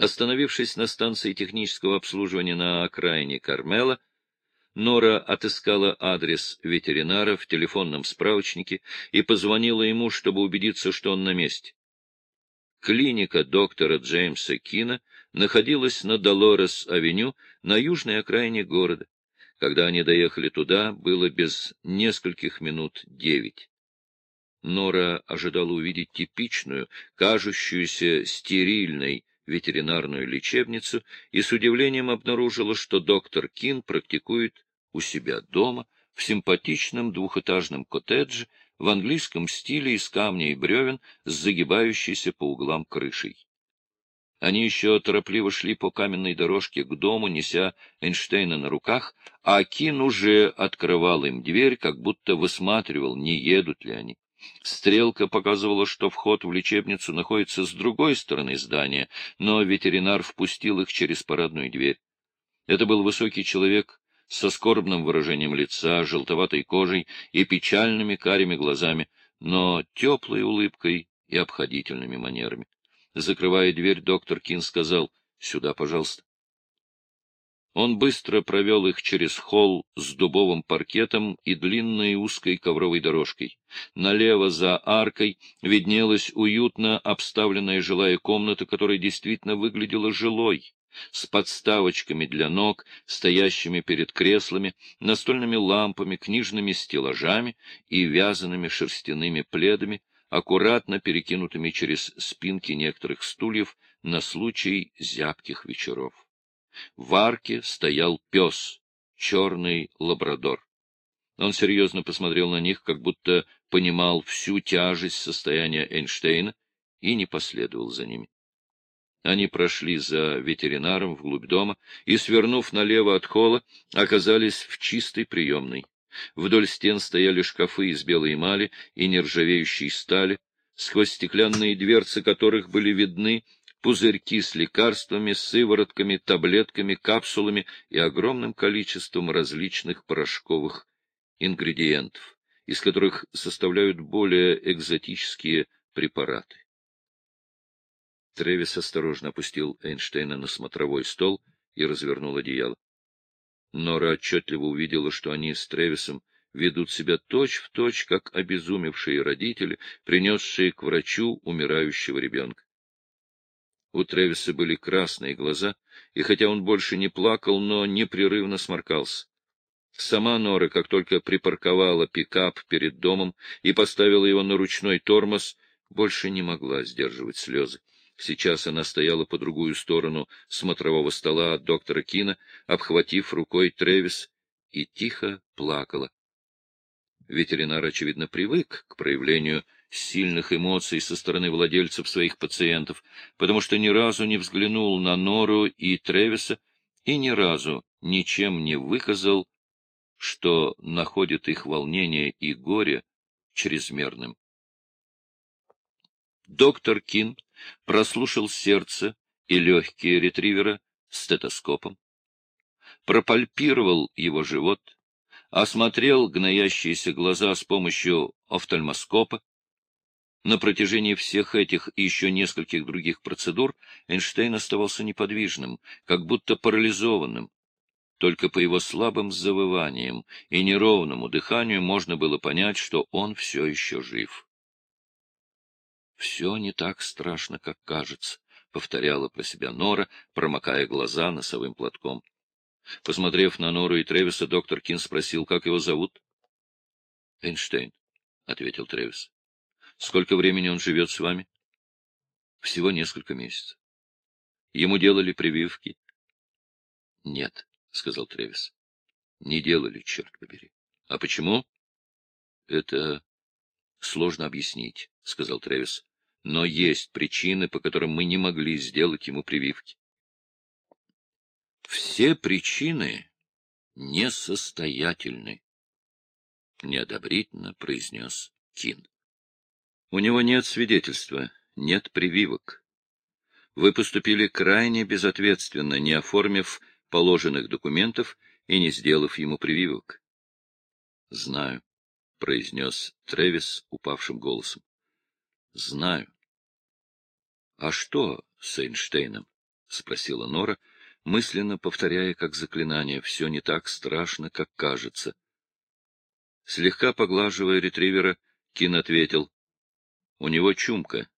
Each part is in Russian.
Остановившись на станции технического обслуживания на окраине Кармела, Нора отыскала адрес ветеринара в телефонном справочнике и позвонила ему, чтобы убедиться, что он на месте. Клиника доктора Джеймса Кина находилась на Долорес-авеню на южной окраине города. Когда они доехали туда, было без нескольких минут девять. Нора ожидала увидеть типичную, кажущуюся стерильной ветеринарную лечебницу и с удивлением обнаружила, что доктор Кин практикует у себя дома в симпатичном двухэтажном коттедже в английском стиле из камня и бревен с загибающейся по углам крышей. Они еще торопливо шли по каменной дорожке к дому, неся Эйнштейна на руках, а Кин уже открывал им дверь, как будто высматривал, не едут ли они. Стрелка показывала, что вход в лечебницу находится с другой стороны здания, но ветеринар впустил их через парадную дверь. Это был высокий человек со скорбным выражением лица, желтоватой кожей и печальными карими глазами, но теплой улыбкой и обходительными манерами. Закрывая дверь, доктор Кин сказал «Сюда, пожалуйста». Он быстро провел их через холл с дубовым паркетом и длинной узкой ковровой дорожкой. Налево за аркой виднелась уютно обставленная жилая комната, которая действительно выглядела жилой, с подставочками для ног, стоящими перед креслами, настольными лампами, книжными стеллажами и вязаными шерстяными пледами, аккуратно перекинутыми через спинки некоторых стульев на случай зябких вечеров. В арке стоял пес, черный лабрадор. Он серьезно посмотрел на них, как будто понимал всю тяжесть состояния Эйнштейна и не последовал за ними. Они прошли за ветеринаром вглубь дома и, свернув налево от холла, оказались в чистой приемной. Вдоль стен стояли шкафы из белой эмали и нержавеющей стали, сквозь стеклянные дверцы которых были видны пузырьки с лекарствами, сыворотками, таблетками, капсулами и огромным количеством различных порошковых ингредиентов, из которых составляют более экзотические препараты. Тревис осторожно опустил Эйнштейна на смотровой стол и развернул одеяло. Нора отчетливо увидела, что они с Тревисом ведут себя точь-в-точь, точь, как обезумевшие родители, принесшие к врачу умирающего ребенка. У Тревиса были красные глаза, и хотя он больше не плакал, но непрерывно сморкался. Сама Нора, как только припарковала пикап перед домом и поставила его на ручной тормоз, больше не могла сдерживать слезы. Сейчас она стояла по другую сторону смотрового стола от доктора Кина, обхватив рукой Тревис, и тихо плакала. Ветеринар, очевидно, привык к проявлению сильных эмоций со стороны владельцев своих пациентов, потому что ни разу не взглянул на Нору и Тревиса и ни разу ничем не выказал, что находит их волнение и горе чрезмерным. Доктор Кин прослушал сердце и легкие ретривера стетоскопом, пропальпировал его живот, осмотрел гноящиеся глаза с помощью офтальмоскопа, на протяжении всех этих и еще нескольких других процедур Эйнштейн оставался неподвижным, как будто парализованным. Только по его слабым завываниям и неровному дыханию можно было понять, что он все еще жив. «Все не так страшно, как кажется», — повторяла про себя Нора, промокая глаза носовым платком. Посмотрев на Нору и Тревиса, доктор Кин спросил, как его зовут. — Эйнштейн, — ответил Тревис. Сколько времени он живет с вами? Всего несколько месяцев. Ему делали прививки? Нет, сказал Тревис. Не делали, черт побери. А почему? Это сложно объяснить, сказал Тревис. Но есть причины, по которым мы не могли сделать ему прививки. Все причины несостоятельны, неодобрительно произнес Кин. У него нет свидетельства, нет прививок. Вы поступили крайне безответственно, не оформив положенных документов и не сделав ему прививок. — Знаю, — произнес Тревис упавшим голосом. — Знаю. — А что с Эйнштейном? — спросила Нора, мысленно повторяя как заклинание, все не так страшно, как кажется. Слегка поглаживая ретривера, Кин ответил, — У него чумка.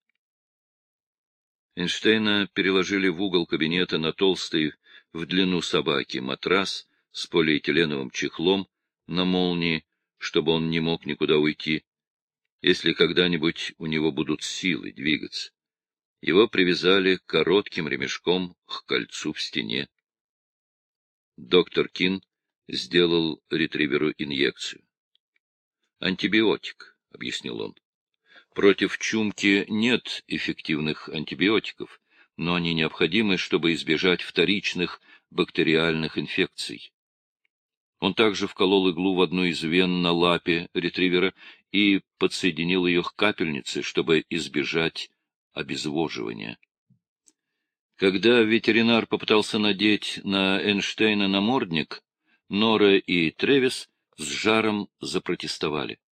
Эйнштейна переложили в угол кабинета на толстый в длину собаки матрас с полиэтиленовым чехлом на молнии, чтобы он не мог никуда уйти, если когда-нибудь у него будут силы двигаться. Его привязали коротким ремешком к кольцу в стене. Доктор Кин сделал ретриверу инъекцию. «Антибиотик», — объяснил он. «Против чумки нет эффективных антибиотиков, но они необходимы, чтобы избежать вторичных бактериальных инфекций. Он также вколол иглу в одну из вен на лапе ретривера и подсоединил ее к капельнице, чтобы избежать обезвоживания. Когда ветеринар попытался надеть на Эйнштейна намордник, Нора и Тревис с жаром запротестовали. —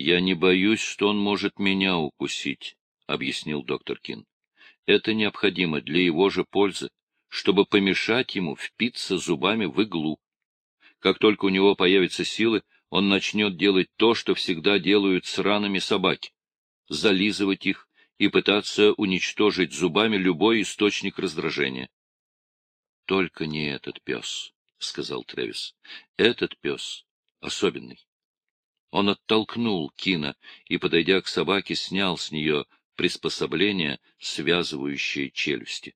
Я не боюсь, что он может меня укусить, — объяснил доктор Кин. — Это необходимо для его же пользы, чтобы помешать ему впиться зубами в иглу. Как только у него появятся силы, он начнет делать то, что всегда делают с ранами собаки — зализывать их, и пытаться уничтожить зубами любой источник раздражения. — Только не этот пес, — сказал Тревис. — Этот пес особенный. Он оттолкнул Кина и, подойдя к собаке, снял с нее приспособление, связывающее челюсти.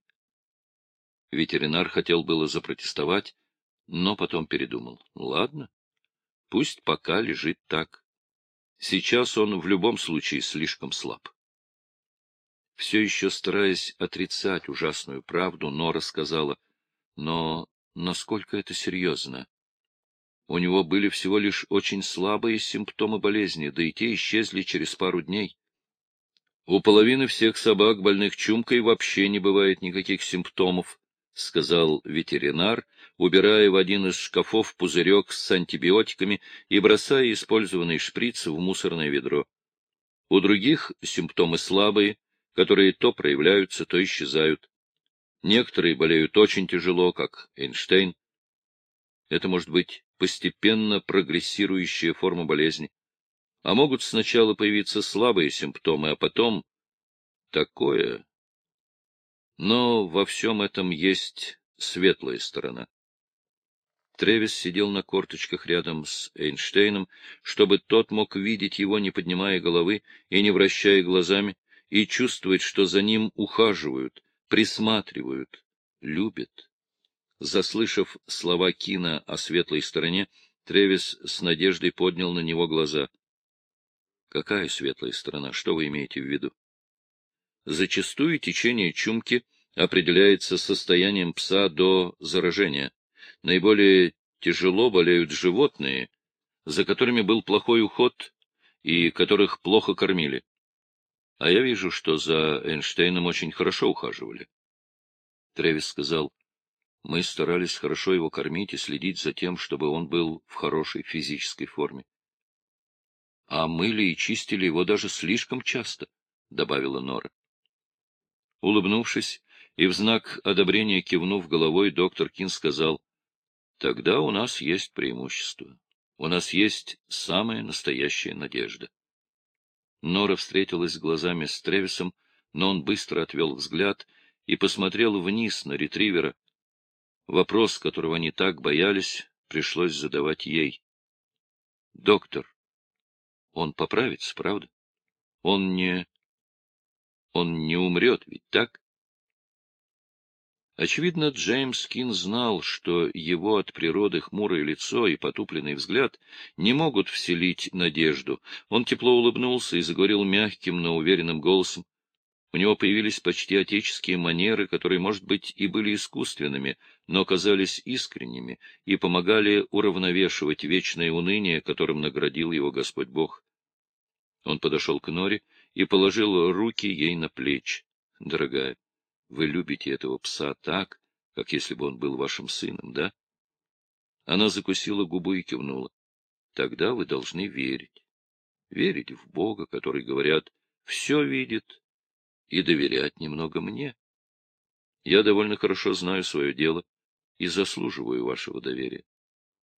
Ветеринар хотел было запротестовать, но потом передумал. Ладно, пусть пока лежит так. Сейчас он в любом случае слишком слаб. Все еще стараясь отрицать ужасную правду, Нора сказала, но насколько это серьезно? У него были всего лишь очень слабые симптомы болезни, да и те исчезли через пару дней. У половины всех собак, больных чумкой, вообще не бывает никаких симптомов, — сказал ветеринар, убирая в один из шкафов пузырек с антибиотиками и бросая использованный шприц в мусорное ведро. У других симптомы слабые, которые то проявляются, то исчезают. Некоторые болеют очень тяжело, как Эйнштейн. Это может быть постепенно прогрессирующая форма болезни. А могут сначала появиться слабые симптомы, а потом такое. Но во всем этом есть светлая сторона. Тревис сидел на корточках рядом с Эйнштейном, чтобы тот мог видеть его, не поднимая головы и не вращая глазами, и чувствовать, что за ним ухаживают, присматривают, любят. Заслышав слова Кина о светлой стороне, Тревис с надеждой поднял на него глаза. — Какая светлая сторона? Что вы имеете в виду? Зачастую течение чумки определяется состоянием пса до заражения. Наиболее тяжело болеют животные, за которыми был плохой уход и которых плохо кормили. А я вижу, что за Эйнштейном очень хорошо ухаживали. Тревис сказал, мы старались хорошо его кормить и следить за тем, чтобы он был в хорошей физической форме. А мыли и чистили его даже слишком часто, — добавила Нора. Улыбнувшись и в знак одобрения кивнув головой, доктор Кин сказал, — Тогда у нас есть преимущество. У нас есть самая настоящая надежда. Нора встретилась глазами с Тревисом, но он быстро отвел взгляд и посмотрел вниз на ретривера. Вопрос, которого они так боялись, пришлось задавать ей. — Доктор, он поправится, правда? Он не... Он не умрет, ведь так? Очевидно, Джеймс Кин знал, что его от природы хмурое лицо и потупленный взгляд не могут вселить надежду. Он тепло улыбнулся и заговорил мягким, но уверенным голосом. У него появились почти отеческие манеры, которые, может быть, и были искусственными, но казались искренними и помогали уравновешивать вечное уныние, которым наградил его Господь Бог. Он подошел к Норе и положил руки ей на плечи. — Дорогая, вы любите этого пса так, как если бы он был вашим сыном, да? Она закусила губу и кивнула. Тогда вы должны верить. Верить в Бога, который, говорят, все видит, и доверять немного мне. Я довольно хорошо знаю свое дело и заслуживаю вашего доверия.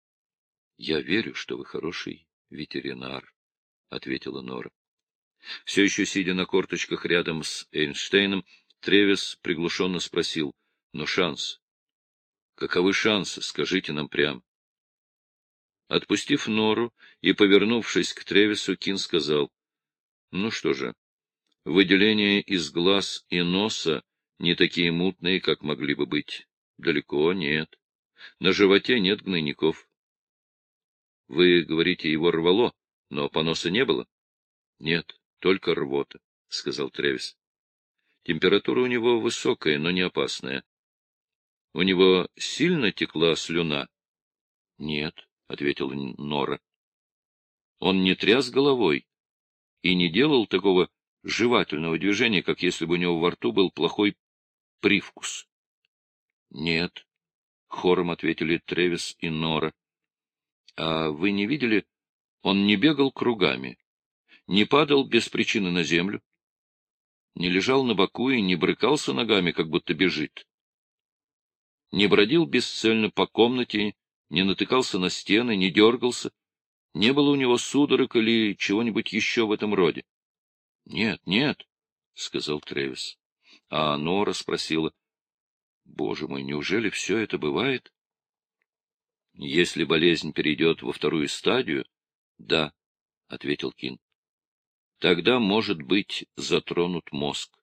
— Я верю, что вы хороший ветеринар, — ответила Нора. Все еще сидя на корточках рядом с Эйнштейном, Тревис приглушенно спросил, — но шанс? Каковы шансы, скажите нам прямо. Отпустив Нору и повернувшись к Тревису, Кин сказал, — Ну что же, выделения из глаз и носа не такие мутные, как могли бы быть. Далеко нет. На животе нет гнойников. Вы говорите, его рвало, но поноса не было? Нет, только рвота, — сказал Тревис. Температура у него высокая, но не опасная. У него сильно текла слюна? Нет, — ответил Нора. Он не тряс головой и не делал такого жевательного движения, как если бы у него во рту был плохой привкус. — Нет, — хором ответили Тревис и Нора. — А вы не видели, он не бегал кругами, не падал без причины на землю, не лежал на боку и не брыкался ногами, как будто бежит, не бродил бесцельно по комнате, не натыкался на стены, не дергался, не было у него судорог или чего-нибудь еще в этом роде. — Нет, нет, — сказал Тревис. А Нора спросила, — Боже мой, неужели все это бывает? — Если болезнь перейдет во вторую стадию, — да, — ответил Кин. — Тогда, может быть, затронут мозг.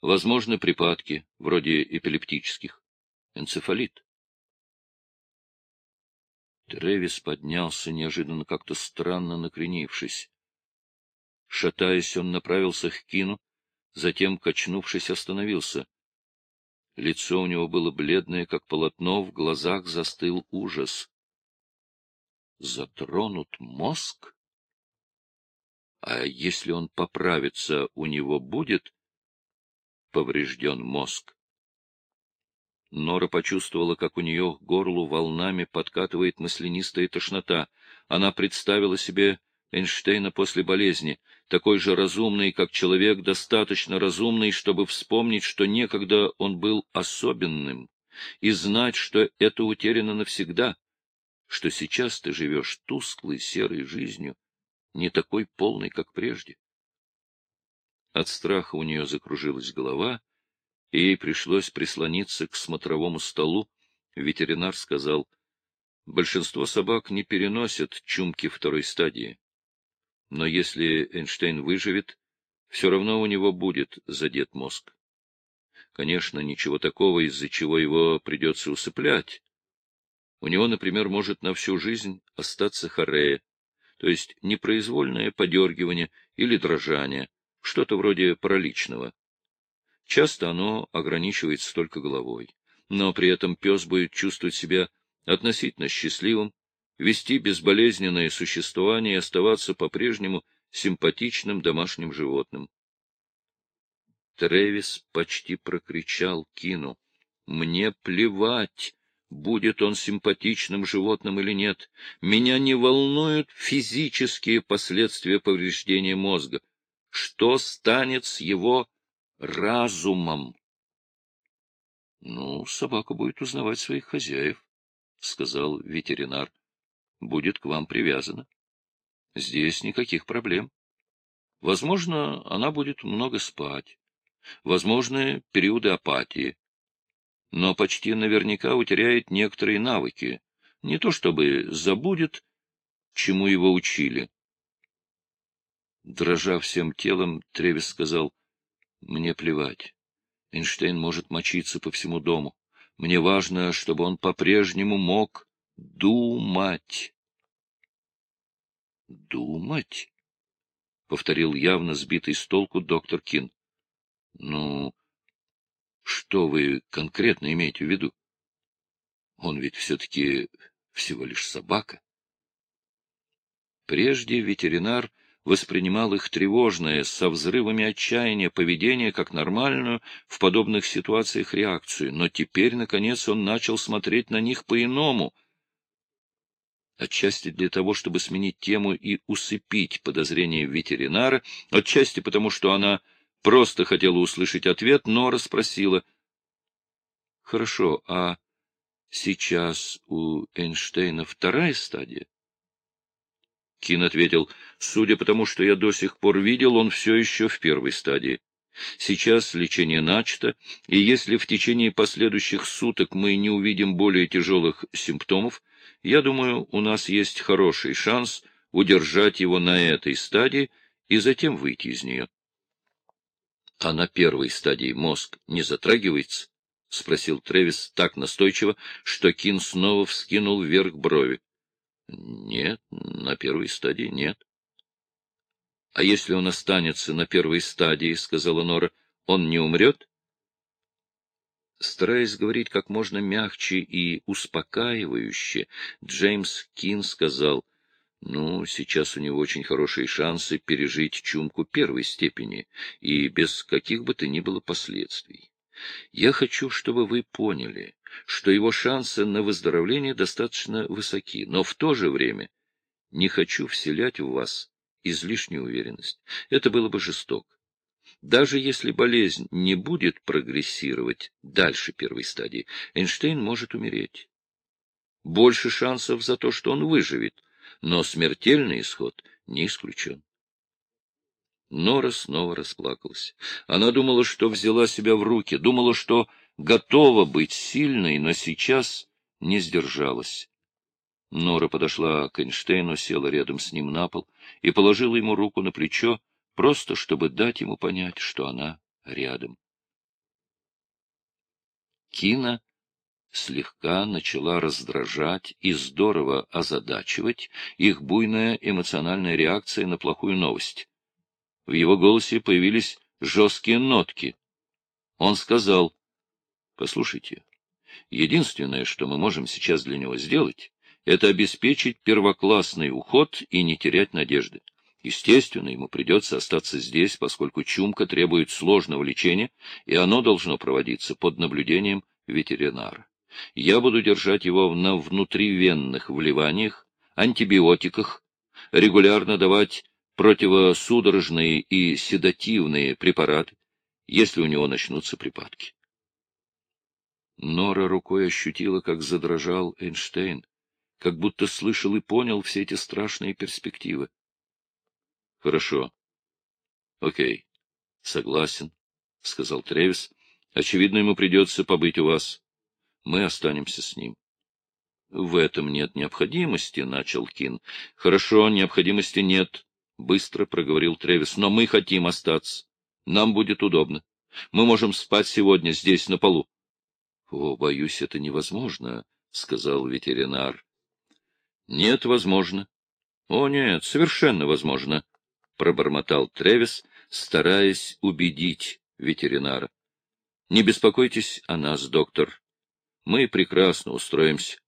Возможны припадки, вроде эпилептических, энцефалит. Тревис поднялся, неожиданно как-то странно накренившись. Шатаясь, он направился к Кину, затем, качнувшись, остановился. Лицо у него было бледное, как полотно, в глазах застыл ужас. Затронут мозг? А если он поправится, у него будет поврежден мозг? Нора почувствовала, как у нее к горлу волнами подкатывает маслянистая тошнота. Она представила себе Эйнштейна после болезни, такой же разумный, как человек, достаточно разумный, чтобы вспомнить, что некогда он был особенным, и знать, что это утеряно навсегда, что сейчас ты живешь тусклой серой жизнью, не такой полной, как прежде. От страха у нее закружилась голова, и ей пришлось прислониться к смотровому столу. Ветеринар сказал, большинство собак не переносят чумки второй стадии. Но если Эйнштейн выживет, все равно у него будет задет мозг. Конечно, ничего такого, из-за чего его придется усыплять. У него, например, может на всю жизнь остаться хорея, то есть непроизвольное подергивание или дрожание, что-то вроде параличного. Часто оно ограничивается только головой, но при этом пес будет чувствовать себя относительно счастливым, вести безболезненное существование и оставаться по-прежнему симпатичным домашним животным. Тревис почти прокричал Кину. «Мне плевать, будет он симпатичным животным или нет. Меня не волнуют физические последствия повреждения мозга. Что станет с его разумом?» «Ну, собака будет узнавать своих хозяев», — сказал ветеринар будет к вам привязана. Здесь никаких проблем. Возможно, она будет много спать. Возможны периоды апатии. Но почти наверняка утеряет некоторые навыки. Не то чтобы забудет, чему его учили. Дрожа всем телом, Тревис сказал, «Мне плевать. Эйнштейн может мочиться по всему дому. Мне важно, чтобы он по-прежнему мог Думать. Думать? — повторил явно сбитый с толку доктор Кин. — Ну, что вы конкретно имеете в виду? Он ведь все-таки всего лишь собака. Прежде ветеринар воспринимал их тревожное, со взрывами отчаяния поведение как нормальную в подобных ситуациях реакцию, но теперь, наконец, он начал смотреть на них по-иному — отчасти для того, чтобы сменить тему и усыпить подозрения ветеринара, отчасти потому, что она просто хотела услышать ответ, но расспросила, Хорошо, а сейчас у Эйнштейна вторая стадия? Кин ответил, судя по тому, что я до сих пор видел, он все еще в первой стадии. Сейчас лечение начато, и если в течение последующих суток мы не увидим более тяжелых симптомов, я думаю, у нас есть хороший шанс удержать его на этой стадии и затем выйти из нее. — А на первой стадии мозг не затрагивается? — спросил Тревис так настойчиво, что Кин снова вскинул вверх брови. — Нет, на первой стадии нет. А если он останется на первой стадии, — сказала Нора, — он не умрет? Стараясь говорить как можно мягче и успокаивающе, Джеймс Кин сказал, ну, сейчас у него очень хорошие шансы пережить чумку первой степени и без каких бы то ни было последствий. Я хочу, чтобы вы поняли, что его шансы на выздоровление достаточно высоки, но в то же время не хочу вселять в вас излишнюю уверенность. Это было бы жестоко. Даже если болезнь не будет прогрессировать дальше первой стадии, Эйнштейн может умереть. Больше шансов за то, что он выживет, но смертельный исход не исключен. Нора снова расплакалась. Она думала, что взяла себя в руки, думала, что готова быть сильной, но сейчас не сдержалась. Нора подошла к Эйнштейну, села рядом с ним на пол и положила ему руку на плечо, просто чтобы дать ему понять, что она рядом. Кина слегка начала раздражать и здорово озадачивать их буйная эмоциональная реакция на плохую новость. В его голосе появились жесткие нотки. Он сказал, — Послушайте, единственное, что мы можем сейчас для него сделать, это обеспечить первоклассный уход и не терять надежды. Естественно, ему придется остаться здесь, поскольку чумка требует сложного лечения, и оно должно проводиться под наблюдением ветеринара. Я буду держать его на внутривенных вливаниях, антибиотиках, регулярно давать противосудорожные и седативные препараты, если у него начнутся припадки. Нора рукой ощутила, как задрожал Эйнштейн как будто слышал и понял все эти страшные перспективы. — Хорошо. — Окей. — Согласен, — сказал Тревис. — Очевидно, ему придется побыть у вас. Мы останемся с ним. — В этом нет необходимости, — начал Кин. — Хорошо, необходимости нет, — быстро проговорил Тревис. — Но мы хотим остаться. Нам будет удобно. Мы можем спать сегодня здесь, на полу. — О, боюсь, это невозможно, — сказал ветеринар. — Нет, возможно. — О, нет, совершенно возможно, — пробормотал Тревис, стараясь убедить ветеринара. — Не беспокойтесь о нас, доктор. Мы прекрасно устроимся.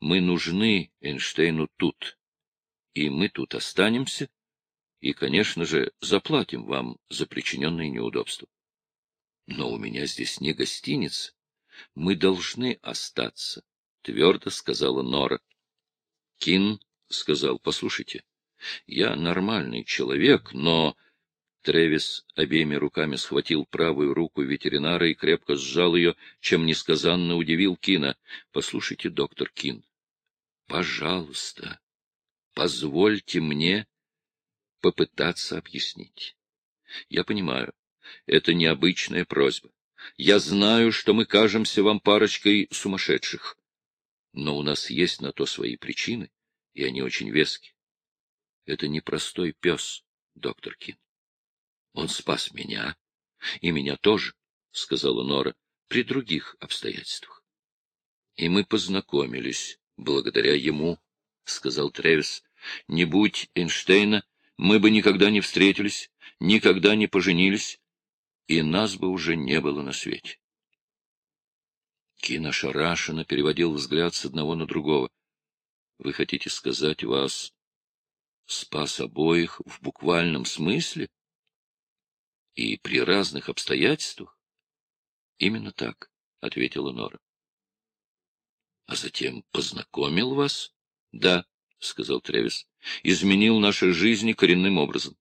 Мы нужны Эйнштейну тут. И мы тут останемся, и, конечно же, заплатим вам за причиненные неудобства. Но у меня здесь не гостиница. Мы должны остаться, — твердо сказала Нора. Кин сказал, — послушайте, я нормальный человек, но... Тревис обеими руками схватил правую руку ветеринара и крепко сжал ее, чем несказанно удивил Кина. — Послушайте, доктор Кин, пожалуйста, позвольте мне попытаться объяснить. Я понимаю, это необычная просьба. Я знаю, что мы кажемся вам парочкой сумасшедших. Но у нас есть на то свои причины, и они очень вески. Это не простой пес, доктор Кин. Он спас меня, и меня тоже, — сказала Нора, — при других обстоятельствах. И мы познакомились благодаря ему, — сказал Тревис. Не будь Эйнштейна, мы бы никогда не встретились, никогда не поженились, и нас бы уже не было на свете. Кин ошарашенно переводил взгляд с одного на другого. — Вы хотите сказать, вас спас обоих в буквальном смысле? И при разных обстоятельствах? — Именно так, — ответила Нора. — А затем познакомил вас? — Да, — сказал Тревис. — Изменил наши жизни коренным образом.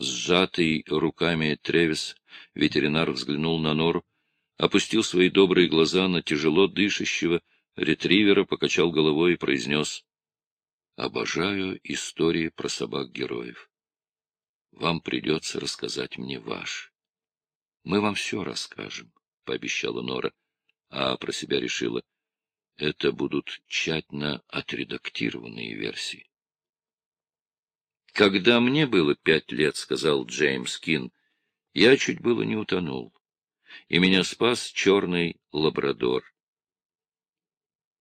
Сжатый руками Тревис, ветеринар взглянул на Нору, опустил свои добрые глаза на тяжело дышащего ретривера, покачал головой и произнес «Обожаю истории про собак-героев. Вам придется рассказать мне ваш. Мы вам все расскажем», — пообещала Нора, а про себя решила — это будут тщательно отредактированные версии. «Когда мне было пять лет, — сказал Джеймс Кин, — я чуть было не утонул, и меня спас черный лабрадор.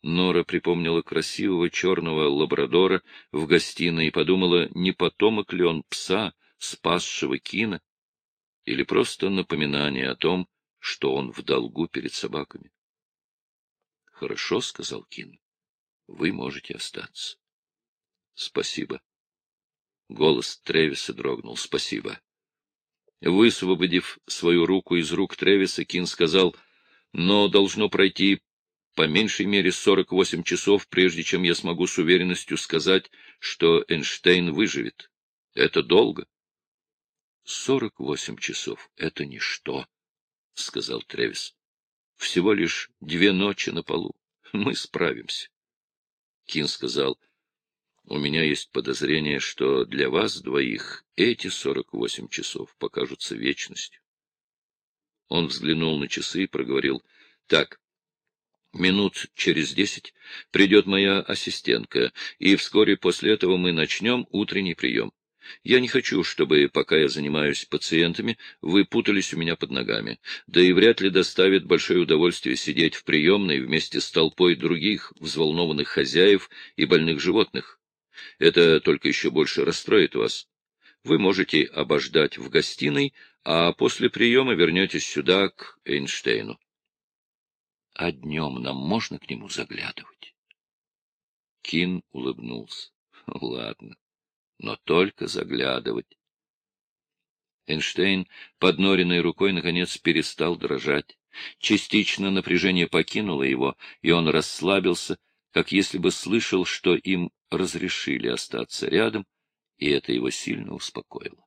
Нора припомнила красивого черного лабрадора в гостиной и подумала, не потомок ли он пса, спасшего Кина, или просто напоминание о том, что он в долгу перед собаками. — Хорошо, — сказал Кин. — Вы можете остаться. — Спасибо. Голос Тревиса дрогнул. — Спасибо. Высвободив свою руку из рук Тревиса, Кин сказал, — но должно пройти по меньшей мере 48 часов, прежде чем я смогу с уверенностью сказать, что Эйнштейн выживет. Это долго. — Сорок восемь часов — это ничто, — сказал Тревис. Всего лишь две ночи на полу. Мы справимся. Кин сказал, у меня есть подозрение, что для вас двоих эти сорок восемь часов покажутся вечностью. Он взглянул на часы и проговорил, так, минут через десять придет моя ассистентка, и вскоре после этого мы начнем утренний прием. Я не хочу, чтобы, пока я занимаюсь пациентами, вы путались у меня под ногами, да и вряд ли доставит большое удовольствие сидеть в приемной вместе с толпой других взволнованных хозяев и больных животных. Это только еще больше расстроит вас. Вы можете обождать в гостиной, а после приема вернетесь сюда, к Эйнштейну. А днем нам можно к нему заглядывать? Кин улыбнулся. Ладно но только заглядывать. Эйнштейн, подноренной рукой, наконец перестал дрожать. Частично напряжение покинуло его, и он расслабился, как если бы слышал, что им разрешили остаться рядом, и это его сильно успокоило.